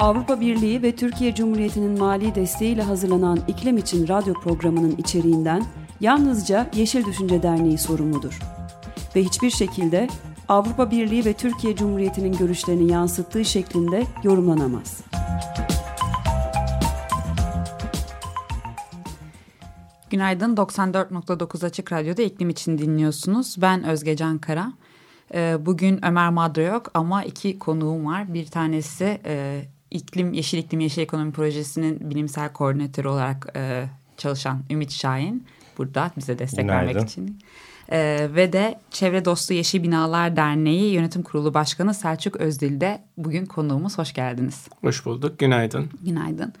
Avrupa Birliği ve Türkiye Cumhuriyeti'nin mali desteğiyle hazırlanan İklim için radyo programının içeriğinden yalnızca Yeşil Düşünce Derneği sorumludur. Ve hiçbir şekilde Avrupa Birliği ve Türkiye Cumhuriyeti'nin görüşlerini yansıttığı şeklinde yorumlanamaz. Günaydın 94.9 Açık Radyo'da iklim için dinliyorsunuz. Ben Özge Can Kara. Ee, bugün Ömer Madra yok ama iki konuğum var. Bir tanesi e, iklim Yeşil İklim Yeşil Ekonomi Projesi'nin bilimsel koordinatörü olarak e, çalışan Ümit Şahin. Burada bize destek Günaydın. vermek için. Ee, ve de Çevre Dostu Yeşil Binalar Derneği Yönetim Kurulu Başkanı Selçuk Özdil de bugün konuğumuz. Hoş geldiniz. Hoş bulduk. Günaydın. Günaydın.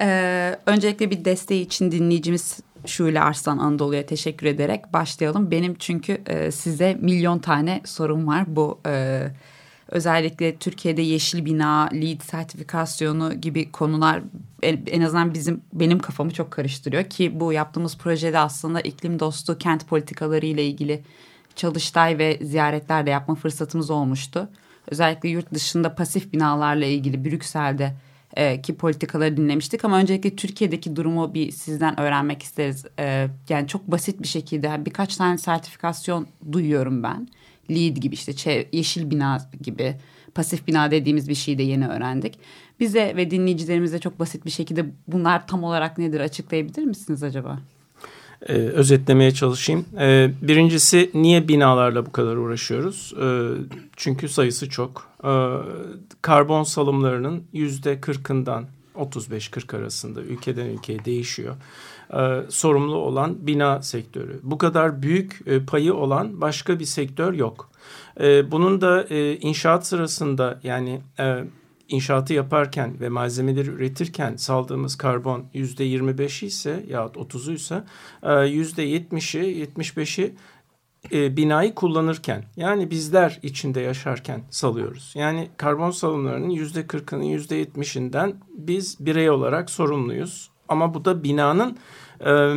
Ee, öncelikle bir desteği için dinleyicimiz Şule Arslan Anadolu'ya teşekkür ederek başlayalım. Benim çünkü e, size milyon tane sorum var. Bu e, özellikle Türkiye'de yeşil bina, LEED sertifikasyonu gibi konular en azından bizim benim kafamı çok karıştırıyor ki bu yaptığımız projede aslında iklim dostu kent politikaları ile ilgili çalıştay ve ziyaretler de yapma fırsatımız olmuştu. Özellikle yurt dışında pasif binalarla ilgili Brüksel'de e, ki politikaları dinlemiştik ama öncelikle Türkiye'deki durumu bir sizden öğrenmek isteriz. E, yani çok basit bir şekilde birkaç tane sertifikasyon duyuyorum ben. LEED gibi işte yeşil bina gibi pasif bina dediğimiz bir şeyi de yeni öğrendik. Bize ve dinleyicilerimize çok basit bir şekilde bunlar tam olarak nedir açıklayabilir misiniz acaba? Ee, özetlemeye çalışayım. Ee, birincisi niye binalarla bu kadar uğraşıyoruz? Ee, çünkü sayısı çok. Ee, karbon salımlarının yüzde kırkından 35-40 arasında ülkeden ülkeye değişiyor. Ee, sorumlu olan bina sektörü. Bu kadar büyük e, payı olan başka bir sektör yok. Ee, bunun da e, inşaat sırasında yani e, inşaatı yaparken ve malzemeleri üretirken saldığımız karbon yüzde yirmi beşi ise yahut otuzuysa e, yüzde yetmişi, yetmiş beşi e, binayı kullanırken yani bizler içinde yaşarken salıyoruz. Yani karbon salımlarının yüzde kırkının yüzde yetmişinden biz birey olarak sorumluyuz. Ama bu da binanın e,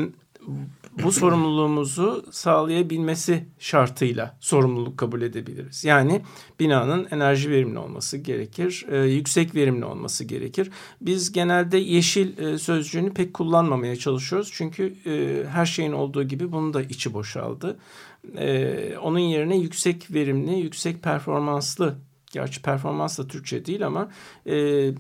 bu sorumluluğumuzu sağlayabilmesi şartıyla sorumluluk kabul edebiliriz. Yani binanın enerji verimli olması gerekir, e, yüksek verimli olması gerekir. Biz genelde yeşil e, sözcüğünü pek kullanmamaya çalışıyoruz. Çünkü e, her şeyin olduğu gibi bunun da içi boşaldı. E, onun yerine yüksek verimli, yüksek performanslı, gerçi performans da Türkçe değil ama... E,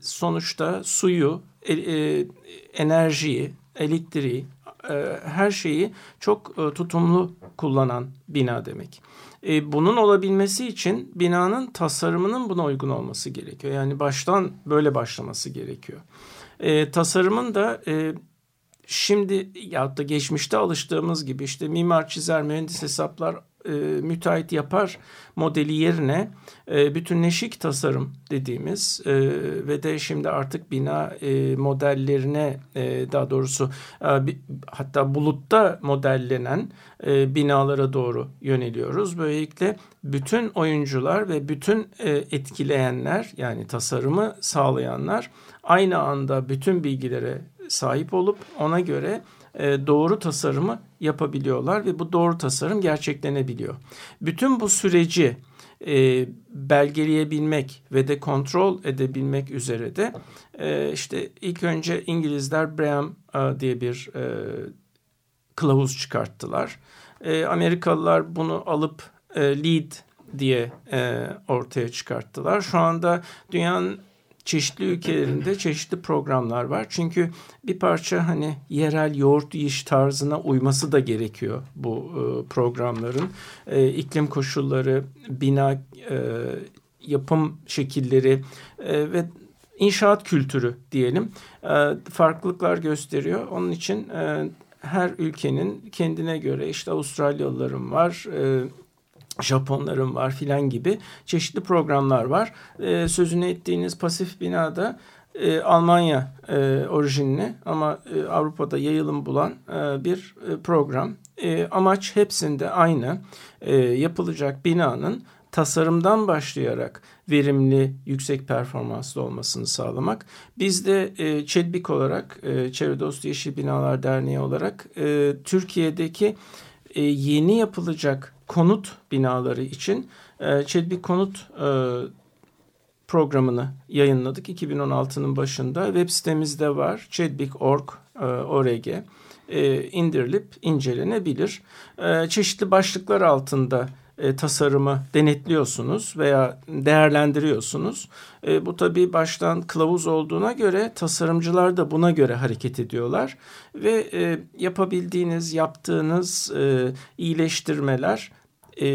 sonuçta suyu, e, e, enerjiyi, elektriği, e, her şeyi çok e, tutumlu kullanan bina demek. E, bunun olabilmesi için binanın tasarımının buna uygun olması gerekiyor. Yani baştan böyle başlaması gerekiyor. E, tasarımın da e, şimdi ya da geçmişte alıştığımız gibi işte mimar çizer mühendis hesaplar e, müteahhit yapar modeli yerine e, bütünleşik tasarım dediğimiz e, ve de şimdi artık bina e, modellerine e, daha doğrusu e, hatta bulutta modellenen e, binalara doğru yöneliyoruz. Böylelikle bütün oyuncular ve bütün e, etkileyenler yani tasarımı sağlayanlar aynı anda bütün bilgilere sahip olup ona göre e, doğru tasarımı yapabiliyorlar ve bu doğru tasarım gerçeklenebiliyor. Bütün bu süreci e, belgeleyebilmek ve de kontrol edebilmek üzere de e, işte ilk önce İngilizler Braham e, diye bir e, kılavuz çıkarttılar. E, Amerikalılar bunu alıp e, LEED diye e, ortaya çıkarttılar. Şu anda dünyanın çeşitli ülkelerinde çeşitli programlar var. Çünkü bir parça hani yerel yoğurt yiyiş tarzına uyması da gerekiyor bu e, programların. E, iklim koşulları, bina e, yapım şekilleri e, ve inşaat kültürü diyelim e, farklılıklar gösteriyor. Onun için e, her ülkenin kendine göre işte Avustralyalıların var, e, Japonların var filan gibi çeşitli programlar var. E, sözünü ettiğiniz pasif binada e, Almanya e, orijinli ama e, Avrupa'da yayılım bulan e, bir e, program. E, amaç hepsinde aynı. E, yapılacak binanın tasarımdan başlayarak verimli, yüksek performanslı olmasını sağlamak. Biz de e, ÇEDBİK olarak, e, Çevre Dostu Yeşil Binalar Derneği olarak e, Türkiye'deki e, yeni yapılacak konut binaları için e, ÇEDBİK Konut e, programını yayınladık 2016'nın başında. Web sitemizde var chedbik.org, e, e, indirilip incelenebilir. Çeşitli başlıklar altında e, tasarımı denetliyorsunuz veya değerlendiriyorsunuz. E, bu tabii baştan kılavuz olduğuna göre tasarımcılar da buna göre hareket ediyorlar ve e, yapabildiğiniz, yaptığınız e, iyileştirmeler e,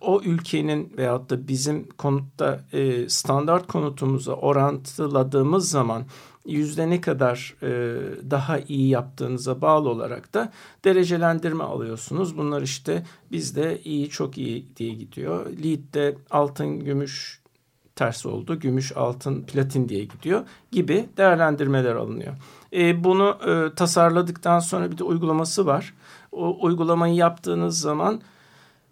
o ülkenin veyahut da bizim konutta e, standart konutumuza orantıladığımız zaman yüzde ne kadar e, daha iyi yaptığınıza bağlı olarak da derecelendirme alıyorsunuz. Bunlar işte bizde iyi çok iyi diye gidiyor. Lead'de altın, gümüş ters oldu. Gümüş, altın, platin diye gidiyor gibi değerlendirmeler alınıyor. E, bunu e, tasarladıktan sonra bir de uygulaması var. O uygulamayı yaptığınız zaman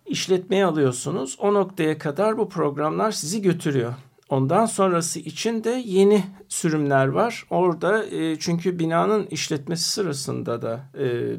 işletmeye alıyorsunuz. O noktaya kadar bu programlar sizi götürüyor. Ondan sonrası için de yeni sürümler var. Orada e, çünkü binanın işletmesi sırasında da e,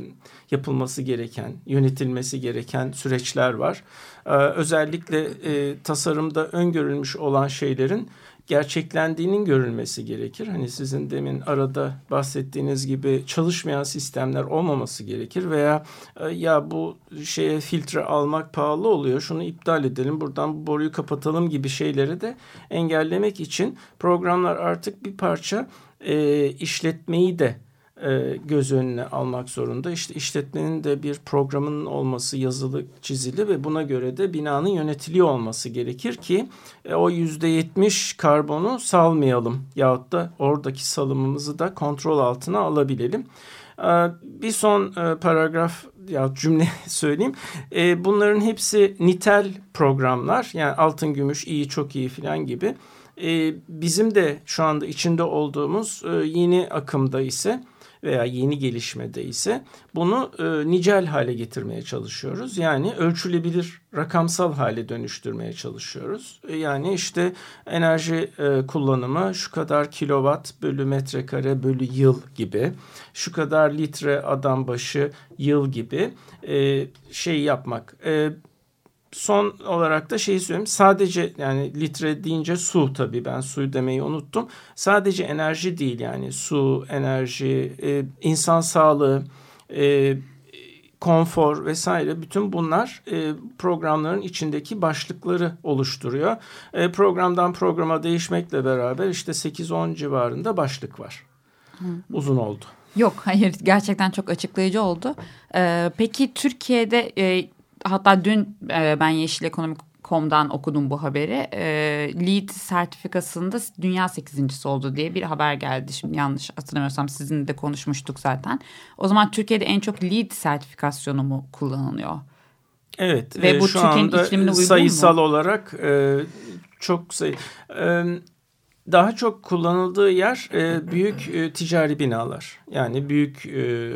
yapılması gereken, yönetilmesi gereken süreçler var. E, özellikle e, tasarımda öngörülmüş olan şeylerin gerçeklendiğinin görülmesi gerekir. Hani sizin demin arada bahsettiğiniz gibi çalışmayan sistemler olmaması gerekir veya e, ya bu şeye filtre almak pahalı oluyor şunu iptal edelim buradan bu boruyu kapatalım gibi şeyleri de engellemek için programlar artık bir parça e, işletmeyi de e, göz önüne almak zorunda. İşte işletmenin de bir programının olması yazılı çizili ve buna göre de binanın yönetiliyor olması gerekir ki e, o yüzde yetmiş karbonu salmayalım yahut da oradaki salımımızı da kontrol altına alabilelim. E, bir son paragraf ya cümle söyleyeyim. Bunların hepsi nitel programlar yani altın gümüş iyi çok iyi filan gibi. Bizim de şu anda içinde olduğumuz yeni akımda ise veya yeni gelişmede ise bunu e, nicel hale getirmeye çalışıyoruz. Yani ölçülebilir rakamsal hale dönüştürmeye çalışıyoruz. E, yani işte enerji e, kullanımı şu kadar kilowatt bölü metrekare bölü yıl gibi, şu kadar litre adam başı yıl gibi e, şey yapmak. E, son olarak da şeyi söyleyeyim. Sadece yani litre deyince su tabii ben suyu demeyi unuttum. Sadece enerji değil yani su, enerji, e, insan sağlığı, e, konfor vesaire bütün bunlar e, programların içindeki başlıkları oluşturuyor. E, programdan programa değişmekle beraber işte 8-10 civarında başlık var. Hı. Uzun oldu. Yok hayır gerçekten çok açıklayıcı oldu. Ee, peki Türkiye'de e, hatta dün e, ben Yeşil Ekonomik Kom'dan okudum bu haberi. E, LEED sertifikasında dünya sekizincisi oldu diye bir haber geldi. Şimdi yanlış hatırlamıyorsam sizinle de konuşmuştuk zaten. O zaman Türkiye'de en çok LEED sertifikasyonu mu kullanılıyor? Evet. Ve e, bu şu anda iklimine uygun sayısal mu? olarak e, çok sayı... E, daha çok kullanıldığı yer e, büyük e, ticari binalar. Yani büyük e,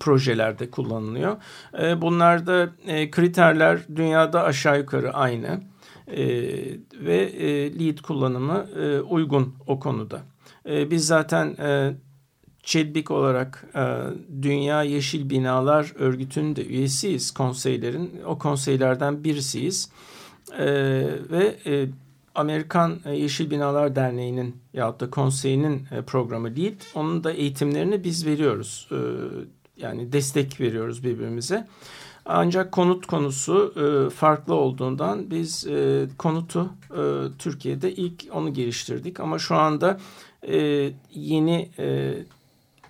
projelerde kullanılıyor. E, bunlarda e, kriterler dünyada aşağı yukarı aynı e, ve e, lead kullanımı e, uygun o konuda. E, biz zaten e, ÇEDBİK olarak e, Dünya Yeşil Binalar Örgütü'nün de üyesiyiz konseylerin. O konseylerden birisiyiz. E, ve e, Amerikan Yeşil Binalar Derneği'nin ya da konseyinin e, programı LEED. Onun da eğitimlerini biz veriyoruz. Yani destek veriyoruz birbirimize. Ancak konut konusu e, farklı olduğundan biz e, konutu e, Türkiye'de ilk onu geliştirdik. Ama şu anda e, yeni e,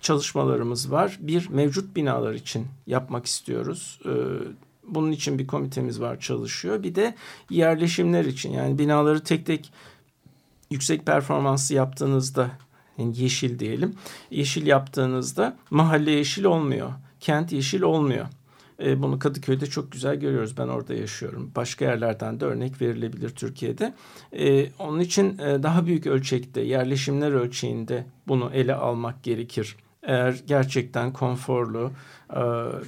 çalışmalarımız var. Bir mevcut binalar için yapmak istiyoruz. E, bunun için bir komitemiz var çalışıyor. Bir de yerleşimler için yani binaları tek tek yüksek performanslı yaptığınızda yani yeşil diyelim. Yeşil yaptığınızda mahalle yeşil olmuyor. Kent yeşil olmuyor. E, bunu Kadıköy'de çok güzel görüyoruz. Ben orada yaşıyorum. Başka yerlerden de örnek verilebilir Türkiye'de. E, onun için e, daha büyük ölçekte yerleşimler ölçeğinde bunu ele almak gerekir. Eğer gerçekten konforlu, e,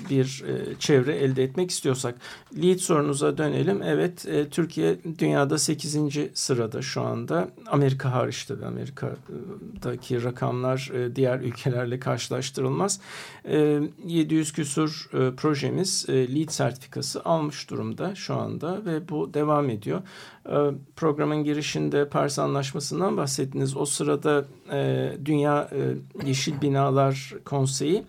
bir e, çevre elde etmek istiyorsak. Lead sorunuza dönelim. Evet e, Türkiye dünyada 8. sırada şu anda. Amerika hariç tabii Amerika'daki rakamlar diğer ülkelerle karşılaştırılmaz. 700 küsur projemiz Lead sertifikası almış durumda şu anda ve bu devam ediyor. Programın girişinde Paris Anlaşması'ndan bahsettiniz. O sırada Dünya Yeşil Binalar Konseyi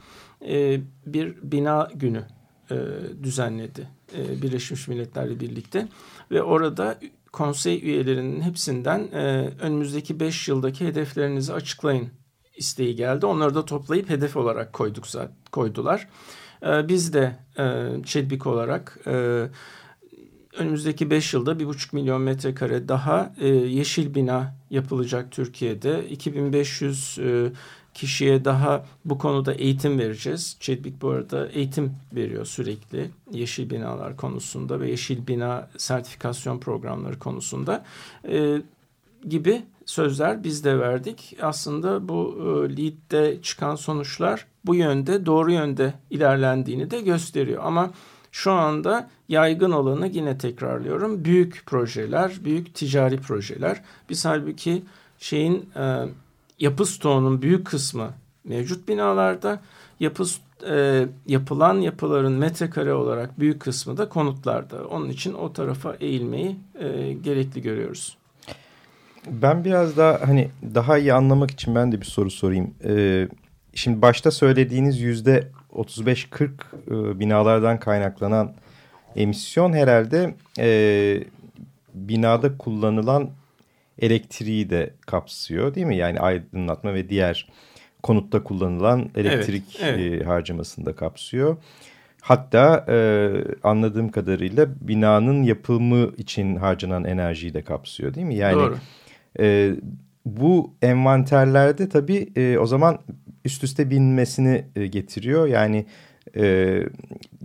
e, bir bina günü e, düzenledi e, Birleşmiş Milletler'le birlikte ve orada konsey üyelerinin hepsinden e, önümüzdeki beş yıldaki hedeflerinizi açıklayın isteği geldi. Onları da toplayıp hedef olarak koyduk koydular. E, biz de e, ÇEDBİK olarak e, önümüzdeki beş yılda bir buçuk milyon metrekare daha e, yeşil bina yapılacak Türkiye'de. 2500 e, kişiye daha bu konuda eğitim vereceğiz. ÇEDBİK bu arada eğitim veriyor sürekli yeşil binalar konusunda ve yeşil bina sertifikasyon programları konusunda e, gibi sözler biz de verdik. Aslında bu e, LEED'de çıkan sonuçlar bu yönde doğru yönde ilerlendiğini de gösteriyor. Ama şu anda yaygın olanı yine tekrarlıyorum. Büyük projeler, büyük ticari projeler. Biz halbuki şeyin e, yapı stoğunun büyük kısmı mevcut binalarda. Yapı e, yapılan yapıların metrekare olarak büyük kısmı da konutlarda. Onun için o tarafa eğilmeyi e, gerekli görüyoruz. Ben biraz daha hani daha iyi anlamak için ben de bir soru sorayım. Ee, şimdi başta söylediğiniz yüzde 35-40 e, binalardan kaynaklanan emisyon herhalde e, binada kullanılan elektriği de kapsıyor değil mi? Yani aydınlatma ve diğer konutta kullanılan elektrik evet, evet. E, harcamasını da kapsıyor. Hatta e, anladığım kadarıyla binanın yapımı için harcanan enerjiyi de kapsıyor değil mi? Yani Doğru. E, bu envanterlerde tabii e, o zaman üst üste binmesini e, getiriyor. Yani e,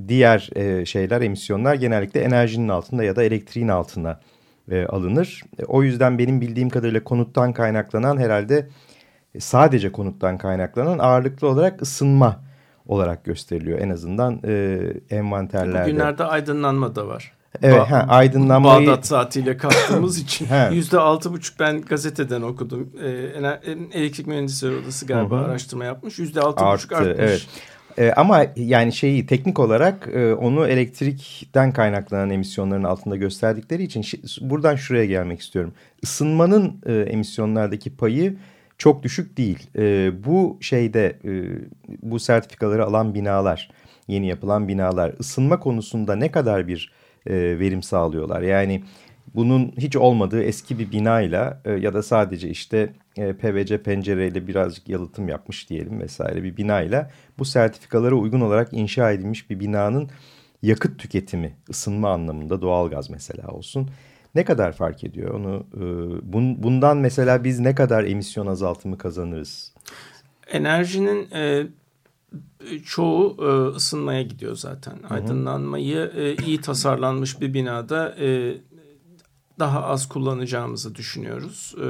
diğer e, şeyler emisyonlar genellikle enerjinin altında ya da elektriğin altına alınır. O yüzden benim bildiğim kadarıyla konuttan kaynaklanan herhalde sadece konuttan kaynaklanan ağırlıklı olarak ısınma olarak gösteriliyor. En azından envanterlerde. Bugünlerde aydınlanma da var. Evet, ba ha, aydınlanmayı... Bağdat saatiyle kalktığımız için yüzde altı buçuk ben gazeteden okudum. Ee, Elektrik Mühendisleri Odası galiba Hı -hı. araştırma yapmış. Yüzde altı buçuk artmış. Evet. E, ama yani şeyi teknik olarak e, onu elektrikten kaynaklanan emisyonların altında gösterdikleri için buradan şuraya gelmek istiyorum. Isınmanın e, emisyonlardaki payı çok düşük değil. E, bu şeyde e, bu sertifikaları alan binalar, yeni yapılan binalar ısınma konusunda ne kadar bir e, verim sağlıyorlar? Yani bunun hiç olmadığı eski bir binayla e, ya da sadece işte e, PVC pencereyle birazcık yalıtım yapmış diyelim vesaire bir binayla bu sertifikalara uygun olarak inşa edilmiş bir binanın yakıt tüketimi ısınma anlamında doğalgaz mesela olsun ne kadar fark ediyor onu e, bun, bundan mesela biz ne kadar emisyon azaltımı kazanırız? Enerjinin e, çoğu e, ısınmaya gidiyor zaten. Hı hı. Aydınlanmayı e, iyi tasarlanmış bir binada e, daha az kullanacağımızı düşünüyoruz. E,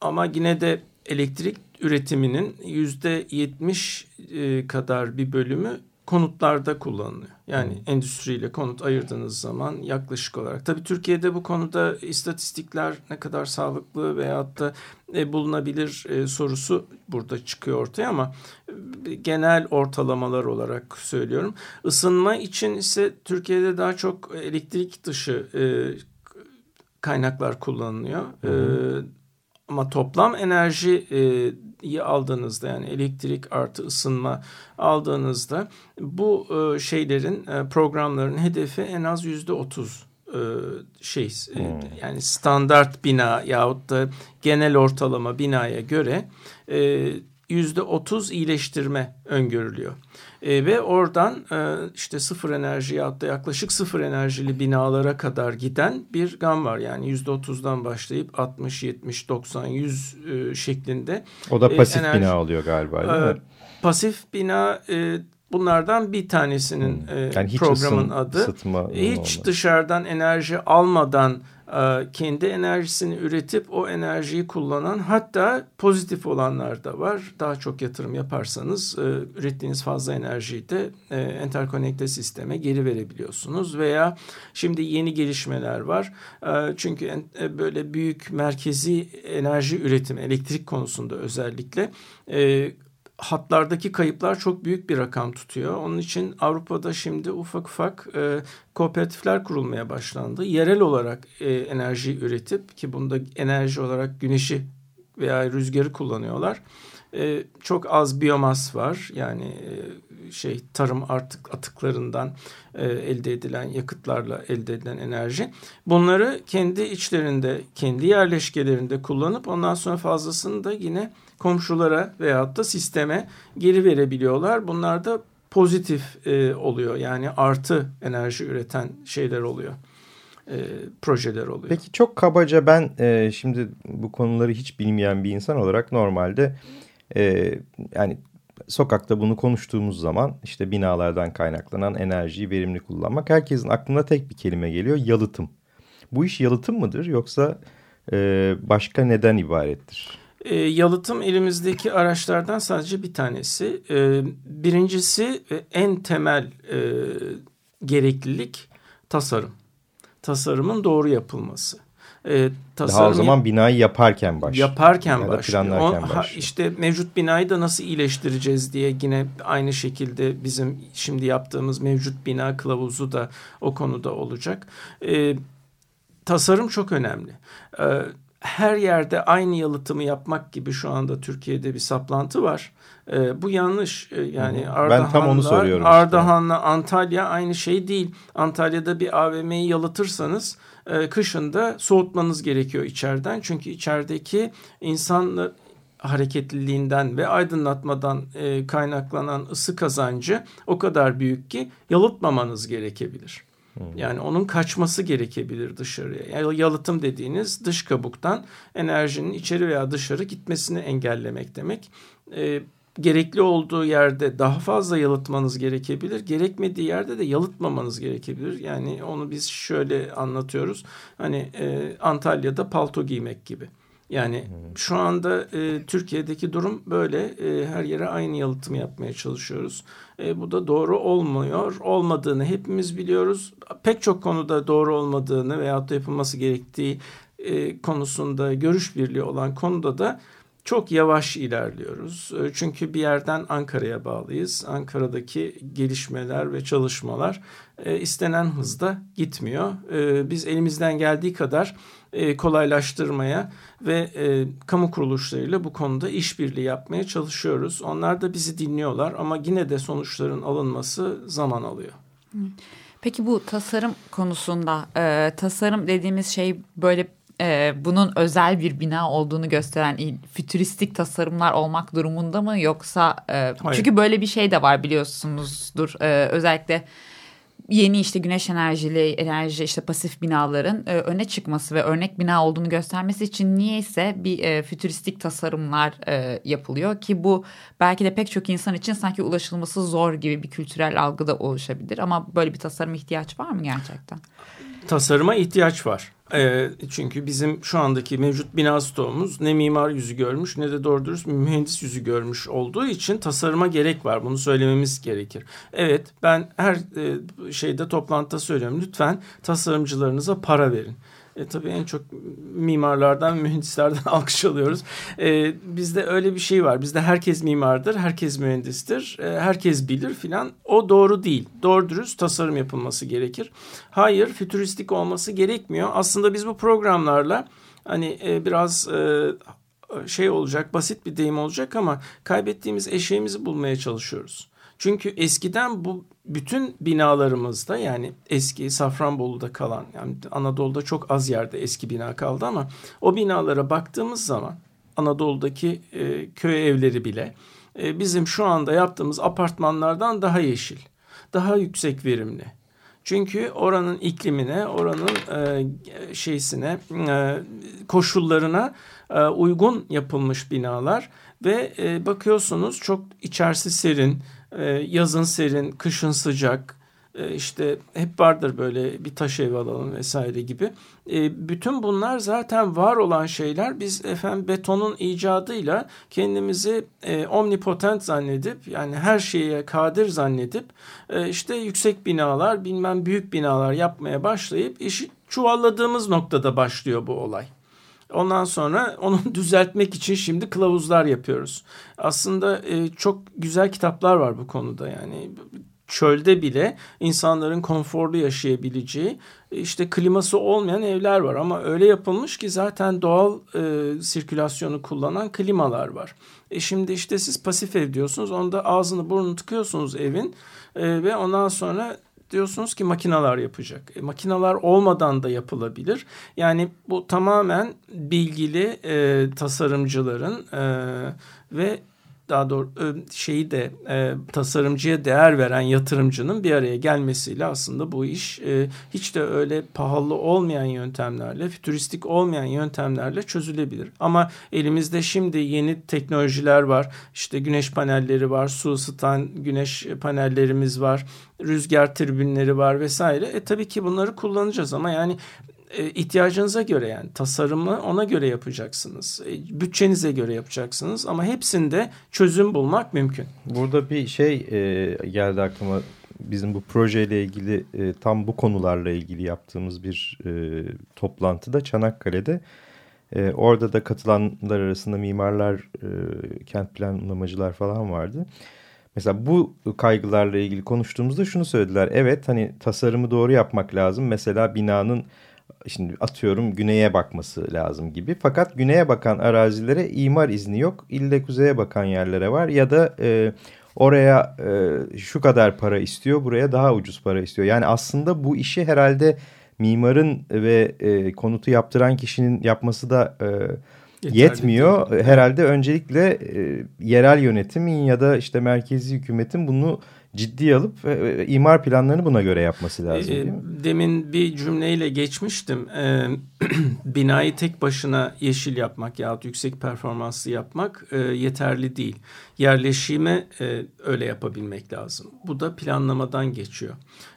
ama yine de elektrik üretiminin yüzde yetmiş e, kadar bir bölümü konutlarda kullanılıyor. Yani hmm. endüstriyle konut ayırdığınız zaman yaklaşık olarak. Tabii Türkiye'de bu konuda istatistikler ne kadar sağlıklı veyahut da e, bulunabilir e, sorusu burada çıkıyor ortaya ama genel ortalamalar olarak söylüyorum. Isınma için ise Türkiye'de daha çok elektrik dışı e, kaynaklar kullanılıyor. E, ama toplam enerjiyi aldığınızda yani elektrik artı ısınma aldığınızda bu e, şeylerin e, programların hedefi en az yüzde otuz e, şey hmm. yani standart bina yahut da genel ortalama binaya göre yüzde otuz iyileştirme öngörülüyor. E, ve oradan e, işte sıfır enerji ya da yaklaşık sıfır enerjili binalara kadar giden bir gam var. Yani yüzde otuzdan başlayıp 60, 70, 90, 100 e, şeklinde. O da e, pasif e, enerji, bina oluyor galiba değil e, mi? Pasif bina e, bunlardan bir tanesinin hmm. e, yani programın ısın, adı. Isıtma, hiç olmaz. dışarıdan enerji almadan e, kendi enerjisini üretip o enerjiyi kullanan hatta pozitif olanlar da var. Daha çok yatırım yaparsanız e, ürettiğiniz fazla enerjiyi de enterkonekte sisteme geri verebiliyorsunuz. Veya şimdi yeni gelişmeler var. Çünkü böyle büyük merkezi enerji üretimi elektrik konusunda özellikle hatlardaki kayıplar çok büyük bir rakam tutuyor. Onun için Avrupa'da şimdi ufak ufak e, kooperatifler kurulmaya başlandı. Yerel olarak e, enerji üretip ki bunda enerji olarak güneşi veya rüzgarı kullanıyorlar. E, çok az biyomas var. Yani e, şey tarım artık atıklarından e, elde edilen yakıtlarla elde edilen enerji. Bunları kendi içlerinde, kendi yerleşkelerinde kullanıp ondan sonra fazlasını da yine komşulara veyahut da sisteme geri verebiliyorlar. Bunlar da pozitif e, oluyor. Yani artı enerji üreten şeyler oluyor. E, projeler oluyor. Peki çok kabaca ben e, şimdi bu konuları hiç bilmeyen bir insan olarak normalde e, yani sokakta bunu konuştuğumuz zaman işte binalardan kaynaklanan enerjiyi verimli kullanmak herkesin aklına tek bir kelime geliyor yalıtım. Bu iş yalıtım mıdır yoksa e, başka neden ibarettir? E, yalıtım elimizdeki araçlardan sadece bir tanesi. E, birincisi en temel e, gereklilik tasarım. Tasarımın doğru yapılması. E, tasarım Daha o zaman binayı yaparken başlıyor. Yaparken ya başlıyor. Planlarken o, başlıyor. İşte mevcut binayı da nasıl iyileştireceğiz diye yine aynı şekilde bizim şimdi yaptığımız mevcut bina kılavuzu da o konuda olacak. E, tasarım çok önemli. E, her yerde aynı yalıtımı yapmak gibi şu anda Türkiye'de bir saplantı var. E, bu yanlış. E, yani Ardahan'la, ben tam onu soruyorum. Ardahan'la işte. Antalya aynı şey değil. Antalya'da bir AVM'yi yalıtırsanız e, kışında soğutmanız gerekiyor içeriden. Çünkü içerideki insanlar hareketliliğinden ve aydınlatmadan e, kaynaklanan ısı kazancı o kadar büyük ki yalıtmamanız gerekebilir. Yani onun kaçması gerekebilir dışarıya. Yani yalıtım dediğiniz dış kabuktan enerjinin içeri veya dışarı gitmesini engellemek demek. E, gerekli olduğu yerde daha fazla yalıtmanız gerekebilir. Gerekmediği yerde de yalıtmamanız gerekebilir. Yani onu biz şöyle anlatıyoruz. Hani e, Antalya'da palto giymek gibi. Yani şu anda e, Türkiye'deki durum böyle. E, her yere aynı yalıtım yapmaya çalışıyoruz. E, bu da doğru olmuyor. Olmadığını hepimiz biliyoruz. Pek çok konuda doğru olmadığını veyahut da yapılması gerektiği e, konusunda görüş birliği olan konuda da çok yavaş ilerliyoruz. E, çünkü bir yerden Ankara'ya bağlıyız. Ankara'daki gelişmeler ve çalışmalar e, istenen hızda gitmiyor. E, biz elimizden geldiği kadar e, kolaylaştırmaya ve e, kamu kuruluşlarıyla bu konuda işbirliği yapmaya çalışıyoruz. Onlar da bizi dinliyorlar ama yine de sonuçların alınması zaman alıyor. Peki bu tasarım konusunda tasarım dediğimiz şey böyle e, bunun özel bir bina olduğunu gösteren fütüristik tasarımlar olmak durumunda mı yoksa e, çünkü böyle bir şey de var biliyorsunuzdur e, özellikle yeni işte güneş enerjili enerji işte pasif binaların e, öne çıkması ve örnek bina olduğunu göstermesi için niyeyse bir e, fütüristik tasarımlar e, yapılıyor ki bu belki de pek çok insan için sanki ulaşılması zor gibi bir kültürel algı da oluşabilir ama böyle bir tasarım ihtiyaç var mı gerçekten? Tasarıma ihtiyaç var. E, çünkü bizim şu andaki mevcut bina stoğumuz ne mimar yüzü görmüş ne de doğru dürüst mühendis yüzü görmüş olduğu için tasarıma gerek var. Bunu söylememiz gerekir. Evet ben her e, şeyde toplantıda söylüyorum. Lütfen tasarımcılarınıza para verin. E, tabii en çok mimarlardan, mühendislerden alkış alıyoruz. E, bizde öyle bir şey var. Bizde herkes mimardır, herkes mühendistir, e, herkes bilir filan. O doğru değil. Doğru dürüst tasarım yapılması gerekir. Hayır, fütüristik olması gerekmiyor. Aslında biz bu programlarla hani e, biraz e, şey olacak, basit bir deyim olacak ama kaybettiğimiz eşeğimizi bulmaya çalışıyoruz. Çünkü eskiden bu bütün binalarımızda yani eski Safranbolu'da kalan yani Anadolu'da çok az yerde eski bina kaldı ama o binalara baktığımız zaman Anadolu'daki e, köy evleri bile e, bizim şu anda yaptığımız apartmanlardan daha yeşil, daha yüksek verimli. Çünkü oranın iklimine, oranın e, şeysine, e, koşullarına e, uygun yapılmış binalar ve e, bakıyorsunuz çok içerisi serin, E, yazın serin, kışın sıcak, e, işte hep vardır böyle bir taş ev alalım vesaire gibi. E, bütün bunlar zaten var olan şeyler. Biz efendim betonun icadıyla kendimizi e, omnipotent zannedip yani her şeye kadir zannedip işte yüksek binalar bilmem büyük binalar yapmaya başlayıp işi çuvalladığımız noktada başlıyor bu olay. Ondan sonra onu düzeltmek için şimdi kılavuzlar yapıyoruz. Aslında çok güzel kitaplar var bu konuda yani çölde bile insanların konforlu yaşayabileceği işte kliması olmayan evler var ama öyle yapılmış ki zaten doğal e, sirkülasyonu kullanan klimalar var. E şimdi işte siz pasif ev diyorsunuz onda ağzını burnunu tıkıyorsunuz evin e, ve ondan sonra diyorsunuz ki makinalar yapacak. E, makinalar olmadan da yapılabilir. Yani bu tamamen bilgili e, tasarımcıların e, ve daha doğru şeyi de e, tasarımcıya değer veren yatırımcının bir araya gelmesiyle aslında bu iş e, hiç de öyle pahalı olmayan yöntemlerle, fütüristik olmayan yöntemlerle çözülebilir. Ama elimizde şimdi yeni teknolojiler var. İşte güneş panelleri var, su ısıtan güneş panellerimiz var, rüzgar tribünleri var vesaire. E tabii ki bunları kullanacağız ama yani e, ihtiyacınıza göre yani tasarımı ona göre yapacaksınız. E, bütçenize göre yapacaksınız ama hepsinde çözüm bulmak mümkün. Burada bir şey e, geldi aklıma. Bizim bu projeyle ilgili e, tam bu konularla ilgili yaptığımız bir e, toplantıda Çanakkale'de e, orada da katılanlar arasında mimarlar, e, kent planlamacılar falan vardı. Mesela bu kaygılarla ilgili konuştuğumuzda şunu söylediler. Evet hani tasarımı doğru yapmak lazım. Mesela binanın şimdi atıyorum güneye bakması lazım gibi. Fakat güneye bakan arazilere imar izni yok. İlle kuzeye bakan yerlere var ya da e, oraya e, şu kadar para istiyor buraya daha ucuz para istiyor. Yani aslında bu işi herhalde mimarın ve e, konutu yaptıran kişinin yapması da e, yetmiyor. Değil. Herhalde öncelikle e, yerel yönetimin ya da işte merkezi hükümetin bunu ciddi alıp e, e, imar planlarını buna göre yapması lazım. E, demin bir cümleyle geçmiştim. E, binayı tek başına yeşil yapmak yahut yüksek performanslı yapmak e, yeterli değil. Yerleşime e, öyle yapabilmek lazım. Bu da planlamadan geçiyor.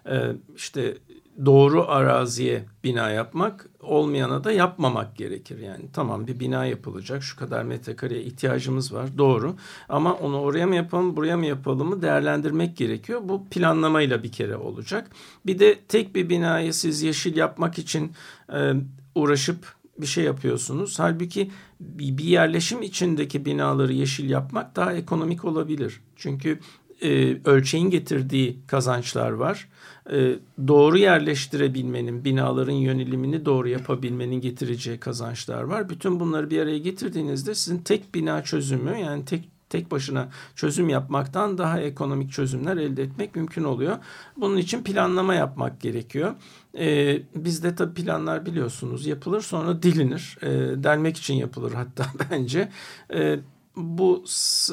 E, işte doğru araziye bina yapmak olmayana da yapmamak gerekir. Yani tamam bir bina yapılacak şu kadar metrekareye ihtiyacımız var doğru ama onu oraya mı yapalım buraya mı yapalım mı değerlendirmek gerekiyor. Bu planlamayla bir kere olacak. Bir de tek bir binayı siz yeşil yapmak için e, uğraşıp bir şey yapıyorsunuz. Halbuki bir yerleşim içindeki binaları yeşil yapmak daha ekonomik olabilir. Çünkü e, ölçeğin getirdiği kazançlar var. E, doğru yerleştirebilmenin, binaların yönelimini doğru yapabilmenin getireceği kazançlar var. Bütün bunları bir araya getirdiğinizde sizin tek bina çözümü yani tek tek başına çözüm yapmaktan daha ekonomik çözümler elde etmek mümkün oluyor. Bunun için planlama yapmak gerekiyor. Ee, bizde tabii planlar biliyorsunuz yapılır sonra dilinir. Ee, delmek için yapılır hatta bence. Ee, bu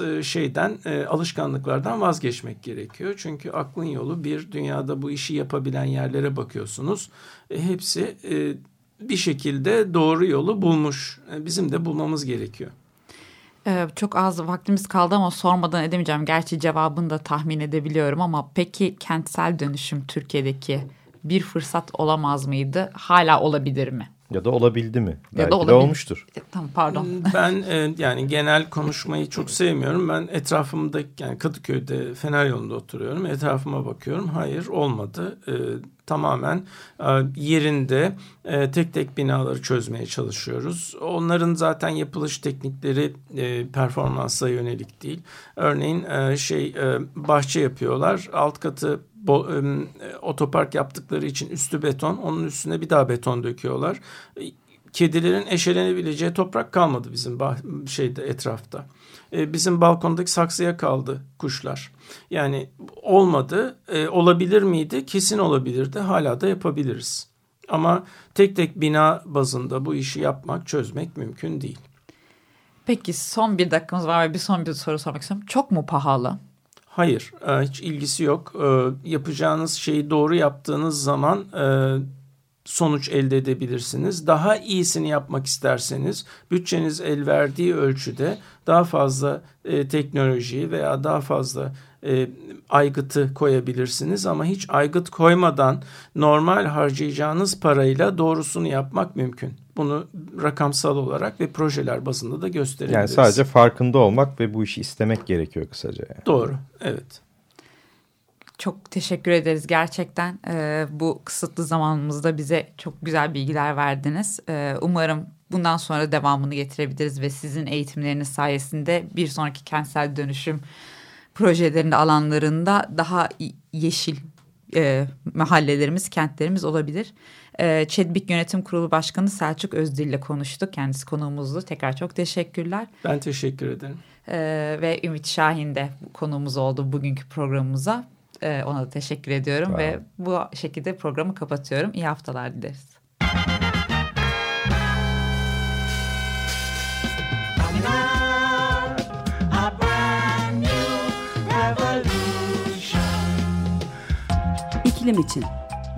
e, şeyden e, alışkanlıklardan vazgeçmek gerekiyor. Çünkü aklın yolu bir dünyada bu işi yapabilen yerlere bakıyorsunuz. E, hepsi bir şekilde doğru yolu bulmuş. Bizim de bulmamız gerekiyor. Çok az vaktimiz kaldı ama sormadan edemeyeceğim. Gerçi cevabını da tahmin edebiliyorum ama peki kentsel dönüşüm Türkiye'deki bir fırsat olamaz mıydı? Hala olabilir mi? Ya da olabildi mi? Belki ya da olabildi. de olmuştur. E, tamam pardon. Hmm, ben e, yani genel konuşmayı çok sevmiyorum. Ben etrafımda yani Kadıköy'de Fener yolunda oturuyorum. Etrafıma bakıyorum. Hayır olmadı. E, tamamen e, yerinde e, tek tek binaları çözmeye çalışıyoruz. Onların zaten yapılış teknikleri e, performansa yönelik değil. Örneğin e, şey e, bahçe yapıyorlar. Alt katı bo, e, otopark yaptıkları için üstü beton, onun üstüne bir daha beton döküyorlar. Kedilerin eşelenebileceği toprak kalmadı bizim şeyde etrafta. E, bizim balkondaki saksıya kaldı kuşlar. Yani olmadı, e, olabilir miydi? Kesin olabilirdi. Hala da yapabiliriz. Ama tek tek bina bazında bu işi yapmak, çözmek mümkün değil. Peki son bir dakikamız var ve bir son bir soru sormak istiyorum. Çok mu pahalı? Hayır, e, hiç ilgisi yok. E, yapacağınız şeyi doğru yaptığınız zaman e, sonuç elde edebilirsiniz. Daha iyisini yapmak isterseniz bütçeniz el verdiği ölçüde daha fazla teknoloji veya daha fazla e, aygıtı koyabilirsiniz ama hiç aygıt koymadan normal harcayacağınız parayla doğrusunu yapmak mümkün. Bunu rakamsal olarak ve projeler bazında da gösterebiliriz. Yani sadece farkında olmak ve bu işi istemek gerekiyor kısaca. Yani. Doğru, evet. Çok teşekkür ederiz gerçekten. Ee, bu kısıtlı zamanımızda bize çok güzel bilgiler verdiniz. Ee, umarım bundan sonra devamını getirebiliriz ve sizin eğitimleriniz sayesinde bir sonraki kentsel dönüşüm projelerinde alanlarında daha yeşil e, mahallelerimiz, kentlerimiz olabilir. E, ÇEDBİK Yönetim Kurulu Başkanı Selçuk Özdil ile konuştuk. Kendisi konuğumuzdu. Tekrar çok teşekkürler. Ben teşekkür ederim. E, ve Ümit Şahin de konuğumuz oldu bugünkü programımıza. E, ona da teşekkür ediyorum wow. ve bu şekilde programı kapatıyorum. İyi haftalar dileriz. İklim için